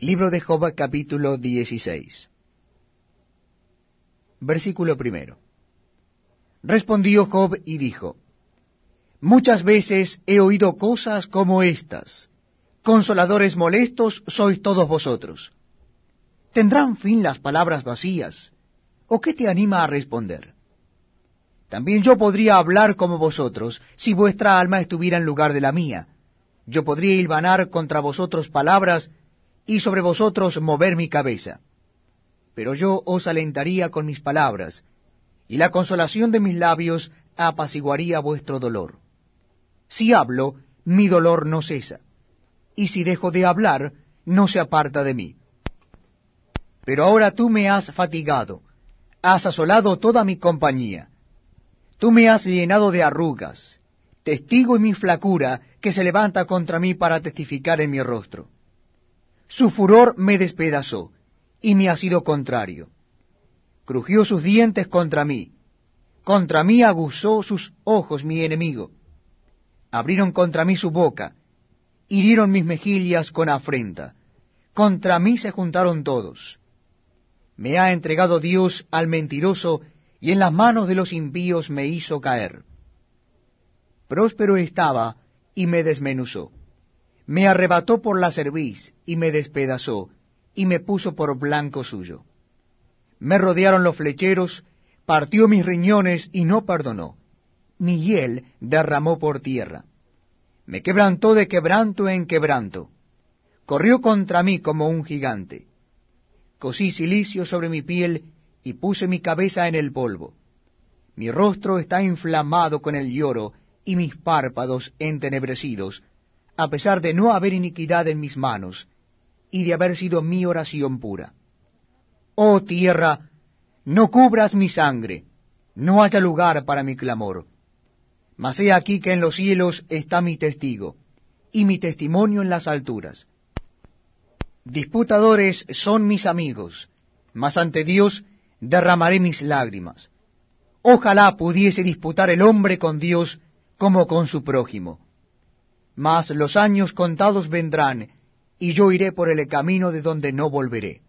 Libro de Job capítulo 16 Versículo primero Respondió Job y dijo, Muchas veces he oído cosas como estas. Consoladores molestos sois todos vosotros. ¿Tendrán fin las palabras vacías? ¿O qué te anima a responder? También yo podría hablar como vosotros, si vuestra alma estuviera en lugar de la mía. Yo podría hilvanar contra vosotros palabras, y sobre vosotros mover mi cabeza. Pero yo os alentaría con mis palabras, y la consolación de mis labios apaciguaría vuestro dolor. Si hablo, mi dolor no cesa, y si dejo de hablar, no se aparta de mí. Pero ahora tú me has fatigado, has asolado toda mi compañía. Tú me has llenado de arrugas, testigo en mi flacura que se levanta contra mí para testificar en mi rostro. Su furor me despedazó, y me ha sido contrario. Crujió sus dientes contra mí, contra mí aguzó sus ojos mi enemigo. Abrieron contra mí su boca, hirieron mis mejillas con afrenta. Contra mí se juntaron todos. Me ha entregado Dios al mentiroso, y en las manos de los impíos me hizo caer. Próspero estaba, y me desmenuzó me arrebató por la cerviz y me despedazó, y me puso por blanco suyo. Me rodearon los flecheros, partió mis riñones y no perdonó. Mi hiel derramó por tierra. Me quebrantó de quebranto en quebranto. Corrió contra mí como un gigante. Cosí silicio sobre mi piel y puse mi cabeza en el polvo. Mi rostro está inflamado con el lloro y mis párpados entenebrecidos a pesar de no haber iniquidad en mis manos, y de haber sido mi oración pura. Oh tierra, no cubras mi sangre, no haya lugar para mi clamor. Mas he aquí que en los cielos está mi testigo, y mi testimonio en las alturas. Disputadores son mis amigos, mas ante Dios derramaré mis lágrimas. Ojalá pudiese disputar el hombre con Dios como con su prójimo mas los años contados vendrán, y yo iré por el camino de donde no volveré.